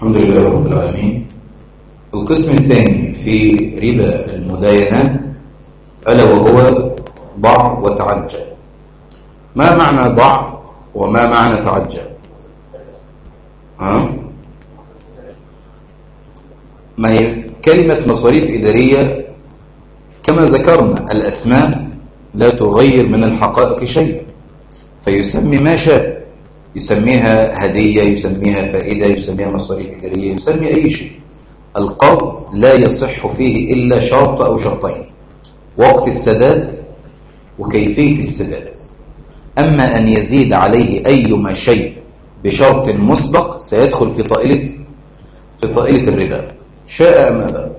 الحمد لله رب العالمين القسم الثاني في ربا المداينات ألا وهو ضع وتعجل. ما معنى ضع وما معنى تعجل؟ ها؟ ما هي؟ كلمة مصاريف إدارية كما ذكرنا الأسماء لا تغير من الحقائق شيء فيسمي ما شاء. يسميها هدية يسميها فائدة يسميها مصاريف إدارية يسمي أي شيء. القرض لا يصح فيه إلا شرط أو شرطين وقت السداد وكيفية السداد. أما أن يزيد عليه أيما شيء بشرط مسبق سيدخل في طائلة في طائلة الربا. شاء أم أبى.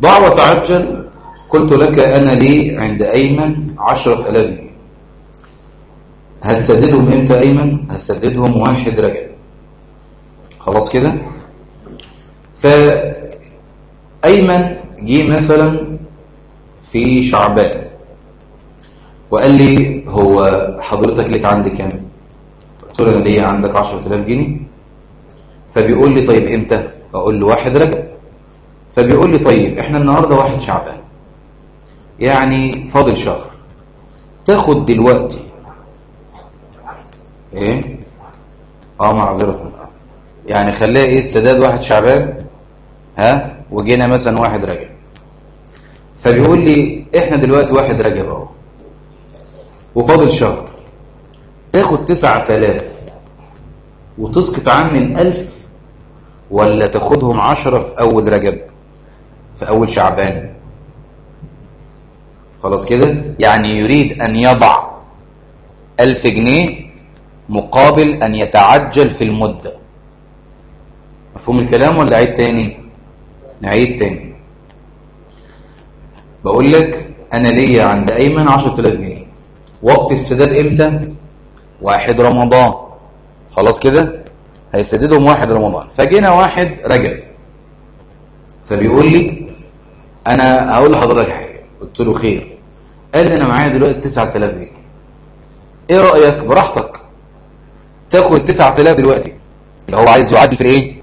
ضع وتعجل قلت لك أنا لي عند أيمن عشرة ألاف جنيه. هتسددهم إمتى يا ايمن هتسددهم واحد رجع خلاص كده؟ ف ايمن جه مثلا في شعبان وقال لي هو حضرتك لك عندي كام؟ قلت له أنا ليا عندك 10000 جنيه. فبيقول لي طيب إمتى؟ أقول له واحد رجع فبيقول لي طيب إحنا النهارده واحد شعبان يعني فاضل شهر تاخد دلوقتي إيه؟ آه معذرة. يعني خليها إيه؟ السداد واحد شعبان ها؟ وجينا مثلا واحد رجب. فبيقول لي إحنا دلوقتي واحد رجب أهو. وفاضل شهر. تاخد 9000 وتسقط عني ال 1000 ولا تاخدهم 10 في أول رجب في أول شعبان. خلاص كده؟ يعني يريد أن يضع 1000 جنيه مقابل أن يتعجل في المدة مفهوم الكلام ولا عيد تاني؟ نعيد تاني. بقول لك أنا ليا عند أيمن 10000 جنيه. وقت السداد إمتى؟ واحد رمضان. خلاص كده؟ هيسددهم واحد رمضان. فجينا واحد رجب. فبيقول لي أنا هقول لحضرتك حاجة. قلت له خير. قال لي أنا معايا دلوقتي 9000 جنيه. إيه رأيك؟ براحتك. تاخد 9000 دلوقتي. اللي هو عايز يعادل في إيه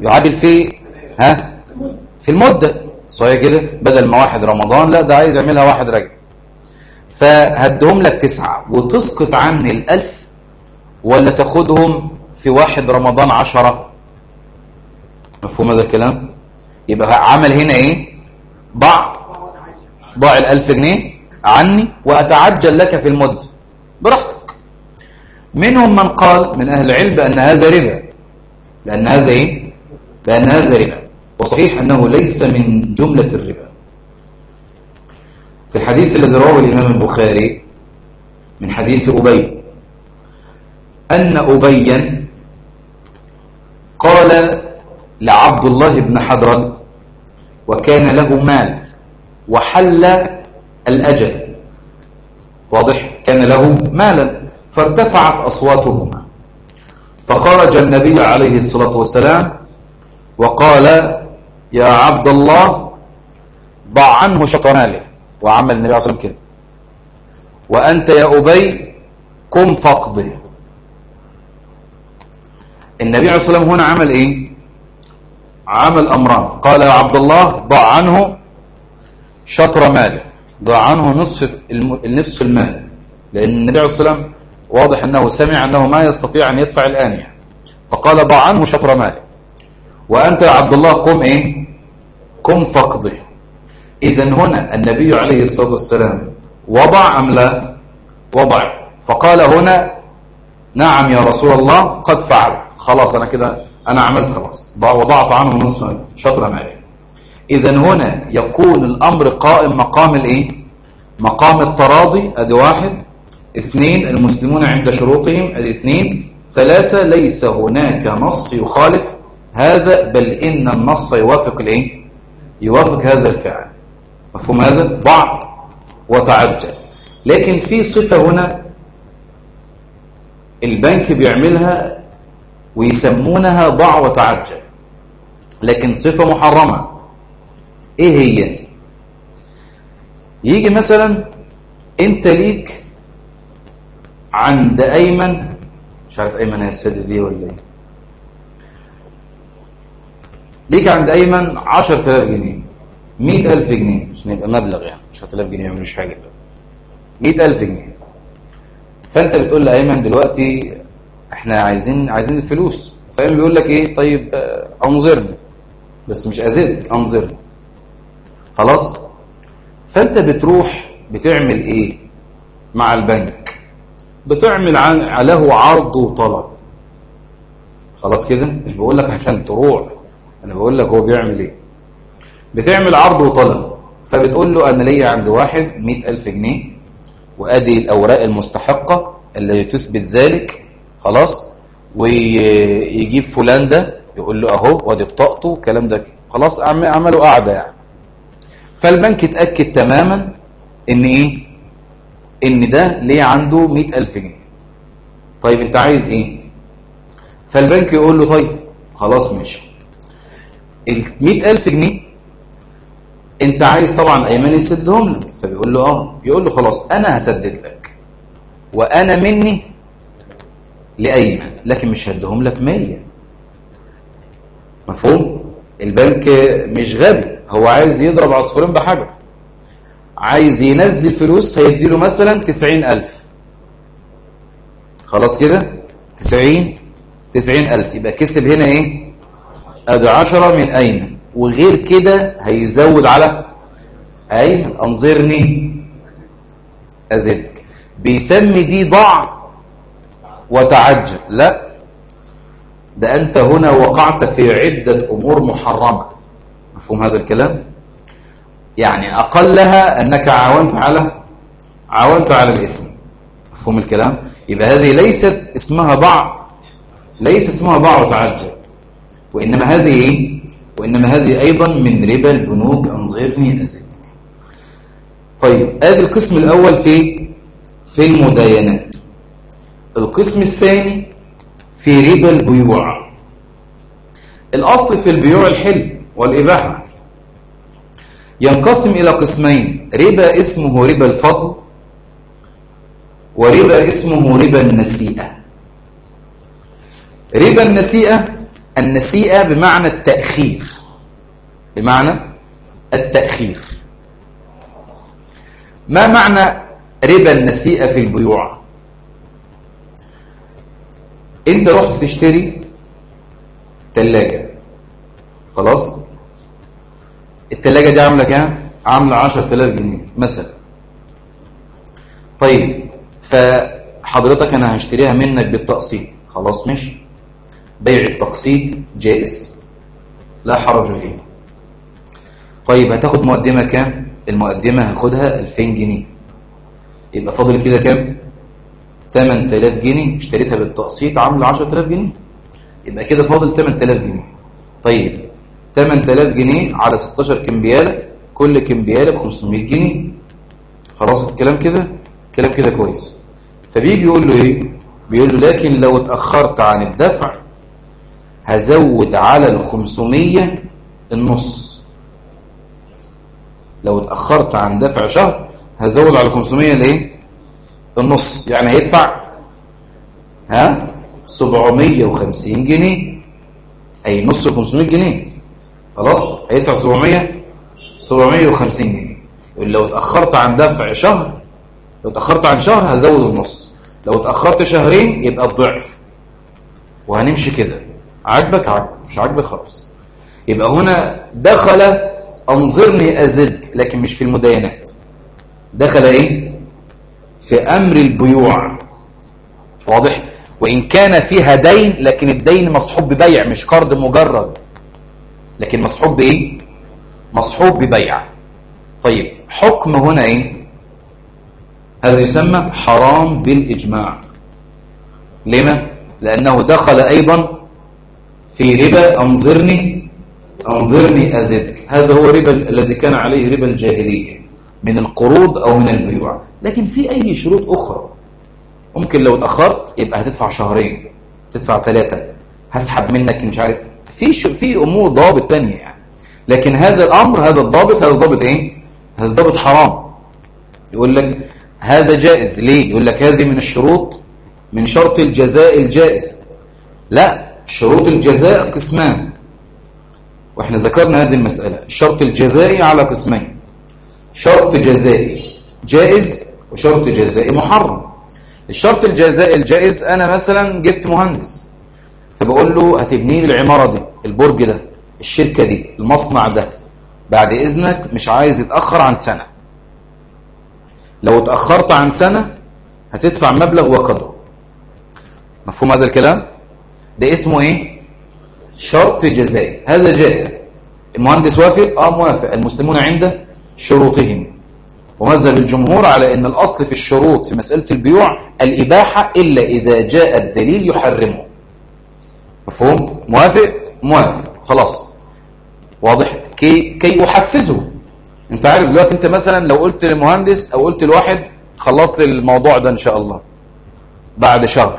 يعادل في ها؟ في المدة. صحيح كده؟ بدل ما واحد رمضان لا ده عايز يعملها واحد رجب. فهدهم لك تسعة. وتسقط عن الألف ولا تاخدهم في واحد رمضان عشرة؟ مفهوم هذا الكلام؟ يبقى عمل هنا إيه؟ ضع ضع الألف جنيه عني وأتعجل لك في المد براحتك. منهم من قال من أهل العلم بأن هذا ربا. بأن هذا إيه؟ بأن هذا ربا. وصحيح أنه ليس من جملة الربا. في الحديث الذي رواه الإمام البخاري من حديث أبي أن أبيا قال لعبد الله بن حضرد وكان له مال وحل الأجل. واضح؟ كان له مالا. فارتفعت أصواتهما. فخرج النبي عليه الصلاة والسلام وقال يا عبد الله ضع عنه شطناله وعمل النبي عليه الصلاة والسلام كده. وأنت يا أبي كن فقده النبي عليه الصلاة والسلام هنا عمل إيه؟ عمل أمران. قال يا عبد الله ضع عنه شطر ماله. ضع عنه نصف النفس المال. لأن النبي عليه الصلاة والسلام واضح أنه سمع أنه ما يستطيع أن يدفع الآن يعني. فقال ضع عنه شطر مالي وأنت يا عبد الله قم إيه؟ قم فقضي إذا هنا النبي عليه الصلاة والسلام وضع أم لا؟ وضع. فقال هنا نعم يا رسول الله قد فعل. خلاص أنا كده أنا عملت خلاص. وضعت عنه نص شطر مالي إذا هنا يكون الأمر قائم مقام الإيه؟ مقام التراضي. أدي واحد. اثنين المسلمون عند شروطهم الاثنين ثلاثة ليس هناك نص يخالف هذا بل إن النص يوافق ليه يوافق هذا الفعل. مفهوم هذا؟ ضع وتعجل. لكن في صفة هنا البنك بيعملها ويسمونها ضع وتعجل. لكن صفة محرمة. إيه هي؟ يجي مثلا أنت ليك عند أيمن. مش عارف أيمن هي هيسدد دي ولا إيه. ليك عند أيمن 10000 جنيه. 100000 جنيه. عشان يبقى مبلغ يعني. 10000 جنيه ما مش حاجة. 100000 جنيه. فأنت بتقول لأيمن دلوقتي إحنا عايزين عايزين الفلوس. فأيمن بيقول لك إيه؟ طيب آه، أنظرني. بس مش أزيدك أنظرني. خلاص؟ فأنت بتروح بتعمل إيه مع البنك؟ بتعمل له عرض وطلب خلاص كده؟ مش بقول لك عشان تروح. أنا بقول لك هو بيعمل إيه؟ بتعمل عرض وطلب فبتقول له أنا ليا عند واحد 100000 جنيه وأدي الأوراق المستحقة اللي تثبت ذلك خلاص ويجيب فلان ده يقول له أهو وأدي بطاقته الكلام ده. خلاص عملوا قاعدة يعني. فالبنك اتأكد تماما إن إيه؟ ان ده ليه عنده 100000 جنيه. طيب أنت عايز إيه؟ فالبنك يقول له طيب خلاص ماشي. ال 100000 جنيه أنت عايز طبعا ايمن يسدهم لك. فبيقول له آه. يقول له خلاص أنا هسدد لك. وأنا مني لأيمن لكن مش هديهم لك 100 مفهوم؟ البنك مش غبي هو عايز يضرب عصفورين بحجر. عايز ينزل فلوس هيديله مثلا تسعين ألف. خلاص كده؟ تسعين؟ تسعين ألف. يبقى كسب هنا إيه؟ أدي عشرة من أين؟ وغير كده هيزود على أين؟ أنظرني ازدك بيسمي دي ضع وتعجل. لا. ده أنت هنا وقعت في عدة أمور محرمة. مفهوم هذا الكلام؟ يعني أقلها أنك عاونت على عاونت على الإثم مفهوم الكلام؟ يبقى هذه ليست اسمها ضع ليس اسمها ضع وتعجل. وإنما هذه إيه؟ وإنما هذه أيضا من ربا البنوك. أنظرني أزيدك طيب هذا القسم الأول في في المداينات. القسم الثاني في ربا البيوع. الأصل في البيوع الحل والإباحة. ينقسم إلى قسمين. ربا اسمه ربا الفضل وربا اسمه ربا النسيئة. ربا النسيئة النسيئة بمعنى التأخير. بمعنى التأخير. ما معنى ربا النسيئة في البيوع؟ انت رحت تشتري تلاجة. خلاص؟ الثلاجة دي عاملة كام؟ عاملة 10000 جنيه مثلا طيب فحضرتك أنا هشتريها منك بالتقسيط خلاص مش بيع التقسيط جائز۔ لا حرج فيه طيب هتاخد مقدمة كام؟ المقدمة هاخدها 2000 جنيه يبقى فاضل كده كام؟ 8000 جنيه اشتريتها بالتقسيط عامله 10000 جنيه يبقى كده فاضل 8000 جنيه طيب 8000 جنيه على 16 كمبيالة كل كمبيالة ب 500 جنيه. خلاص الكلام كده؟ الكلام كده كويس. فبيجي يقول له إيه؟ بيقول له لكن لو اتأخرت عن الدفع هزود على ال 500 النص. لو اتأخرت عن دفع شهر هزود على ال 500 الايه النص. يعني هيدفع ها؟ 750 جنيه. أي نص 500 جنيه. خلاص؟ هيدفع 700 750 جنيه. لو اتأخرت عن دفع شهر لو اتأخرت عن شهر هزود النص لو اتأخرت شهرين يبقى الضعف. وهنمشي كده. عاجبك؟ عاجبك مش عاجبك خلاص. يبقى هنا دخل انظرني ازدك لكن مش في المداينات دخل إيه؟ في أمر البيوع. واضح؟ وإن كان فيها دين لكن الدين مصحوب ببيع مش قرض مجرد. لكن مصحوب بايه مصحوب ببيع طيب حكم هنا إيه هذا يسمى حرام بالإجماع. لما لأنه دخل أيضا في ربا انظرني انظرني أزدك. هذا هو ربا الذي كان عليه ربا الجاهلية من القروض أو من البيوع. لكن في أي شروط أخرى. ممكن لو اتاخرت يبقى هتدفع شهرين تدفع ثلاثة. هسحب منك مش عارف في في أمور ضوابط ثانية يعني. لكن هذا الأمر هذا الضابط هذا ضابط إيه؟ هذا ضابط حرام. يقول لك هذا جائز. ليه؟ يقول لك هذه من الشروط من شرط الجزاء الجائز. لا شروط الجزاء قسمان. وإحنا ذكرنا هذه المسألة. الشرط الجزائي على قسمين. شرط جزائي جائز وشرط جزائي محرم. الشرط الجزائي الجائز أنا مثلا جبت مهندس. فبقول له هتبني لي العمارة دي البرج ده الشركة دي المصنع ده. بعد إذنك مش عايز يتأخر عن سنة. لو اتاخرت عن سنة هتدفع مبلغ وقدره. مفهوم هذا الكلام؟ ده اسمه إيه؟ شرط جزائي. هذا جائز. المهندس وافق؟ آه موافق. المسلمون عند شروطهم. ومذهب الجمهور على إن الأصل في الشروط في مسألة البيوع؟ الإباحة إلا إذا جاء الدليل يحرمه. مفهوم؟ موافق؟ موافق. خلاص. واضح. كي كي أحفزه. أنت عارف دلوقتي أنت مثلا لو قلت للمهندس أو قلت لواحد خلصت الموضوع ده إن شاء الله. بعد شهر.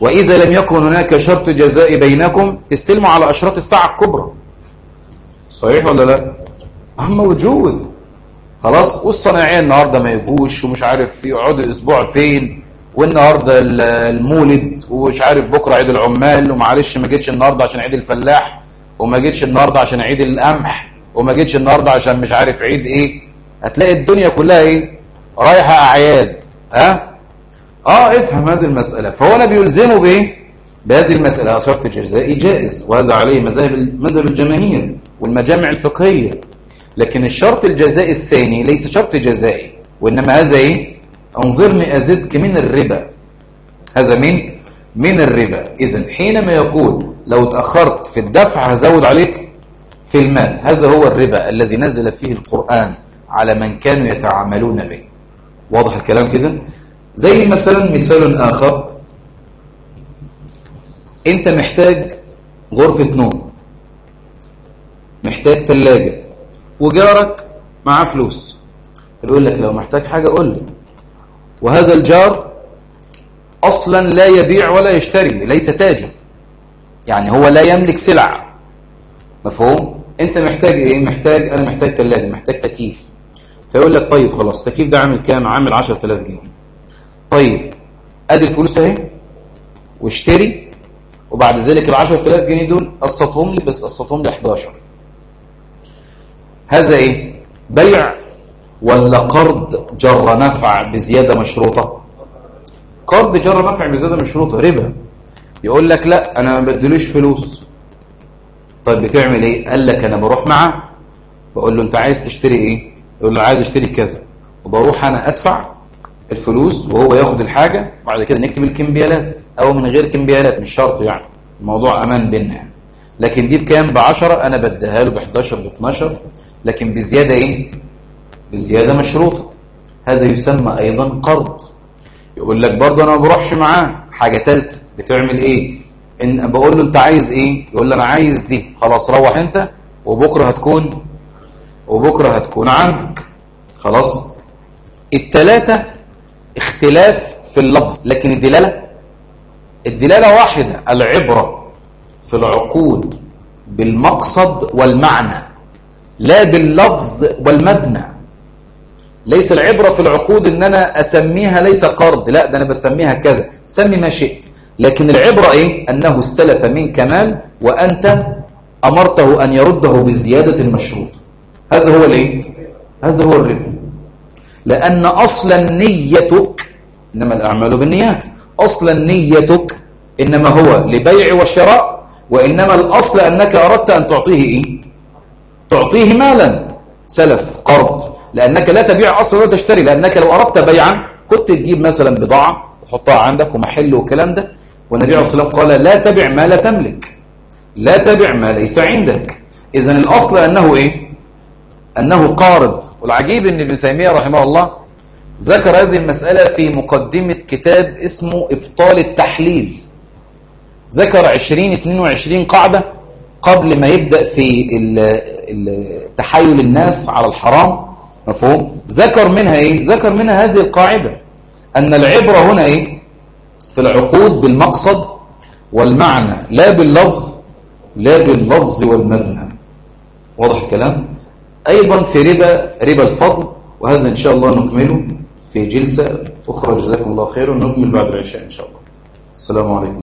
وإذا لم يكن هناك شرط جزاء بينكم تستلموا على أشراط الساعة الكبرى. صحيح ولا لا؟ اما وجود. خلاص. والصناعيه النهارده ما يجوش ومش عارف يقعدوا أسبوع فين. والنهارده المولد ومش عارف بكرة عيد العمال ومعلش ما جيتش النهارده عشان عيد الفلاح وما جيتش النهارده عشان عيد القمح وما جيتش النهارده عشان مش عارف عيد إيه. هتلاقي الدنيا كلها إيه؟ رايحة أعياد. ها؟ أه؟, آه افهم هذه المسألة. فهو أنا بيلزمه بإيه؟ بهذه المسألة. آه، شرط الجزائي جائز وهذا عليه مذهب مذهب الجماهير والمجامع الفقهية. لكن الشرط الجزائي الثاني ليس شرط جزائي وإنما هذا إيه؟ أنظرني أزدك من الربا. هذا من من الربا. إذا حينما يقول لو تأخرت في الدفع هزود عليك في المال. هذا هو الربا الذي نزل فيه القرآن على من كانوا يتعاملون به. واضح الكلام كده؟ زي مثلا مثال آخر. أنت محتاج غرفة نوم. محتاج ثلاجة وجارك معاه فلوس. يقول لك لو محتاج حاجة قول لي. وهذا الجار أصلا لا يبيع ولا يشتري ليس تاجر يعني هو لا يملك سلع. مفهوم؟ أنت محتاج إيه؟ محتاج أنا محتاج ثلاجه محتاج تكييف. فيقول لك طيب خلاص التكييف ده عامل كام؟ عامل 10000 جنيه. طيب أدي الفلوس أهي واشتري وبعد ذلك ال 10000 جنيه دول قسطهم لي بس قسطهم لي 11 هذا إيه؟ بيع ولا قرض جر نفع بزيادة مشروطة. قرض جر نفع بزيادة مشروطة ربا. يقول لك لا أنا ما بدلوش فلوس. طيب بتعمل إيه؟ قال لك أنا بروح معاه. بقول له أنت عايز تشتري إيه؟ يقول له عايز أشتري كذا. وبروح أنا أدفع الفلوس وهو ياخد الحاجة وبعد كده نكتب الكمبيالات. أو من غير كمبيالات مش شرط يعني. الموضوع أمان بيننا. لكن دي بكام؟ ب 10 أنا بديها له ب 11 ب 12 لكن بزيادة إيه؟ بزيادة مشروطة. هذا يسمى أيضا قرض. يقول لك برضه أنا ما بروحش معاه. حاجة تالتة. بتعمل إيه؟ إن بقول له أنت عايز إيه؟ يقول لي أنا عايز دي. خلاص روح أنت وبكرة هتكون وبكرة هتكون عندك. خلاص؟ التلاتة اختلاف في اللفظ. لكن الدلالة؟ الدلالة واحدة. العبرة في العقود بالمقصد والمعنى. لا باللفظ والمبنى. ليس العبرة في العقود إن أنا أسميها ليس قرض. لا ده أنا بسميها كذا. سمي ما شئت. لكن العبرة إيه؟ أنه استلف من كمال وأنت أمرته أن يرده بالزيادة المشروط. هذا هو الإيه؟ هذا هو الربا لأن أصلا نيتك إنما الأعمال بالنيات. أصلا نيتك إنما هو لبيع وشراء وإنما الأصل أنك أردت أن تعطيه إيه؟ تعطيه مالا. سلف قرض. لأنك لا تبيع أصلا ولا تشتري لأنك لو أردت بيعا كنت تجيب مثلا بضاعة وتحطها عندك ومحل والكلام ده. والنبي عليه الصلاة والسلام قال لا تبع ما لا تملك. لا تبع ما ليس عندك. إذا الأصل أنه إيه؟ أنه قارض. والعجيب أن ابن تيمية رحمه الله ذكر هذه المسألة في مقدمة كتاب اسمه إبطال التحليل. ذكر 20 22 قاعدة قبل ما يبدأ في تحايل الناس على الحرام. مفهوم؟ ذكر منها إيه؟ ذكر منها هذه القاعدة أن العبرة هنا إيه؟ في العقود بالمقصد والمعنى لا باللفظ لا باللفظ والمبنى. واضح الكلام؟ أيضا في ربا ربا الفضل وهذا إن شاء الله نكمله في جلسة أخرى. جزاكم الله خيرا نكمل بعد العشاء إن شاء الله. السلام عليكم.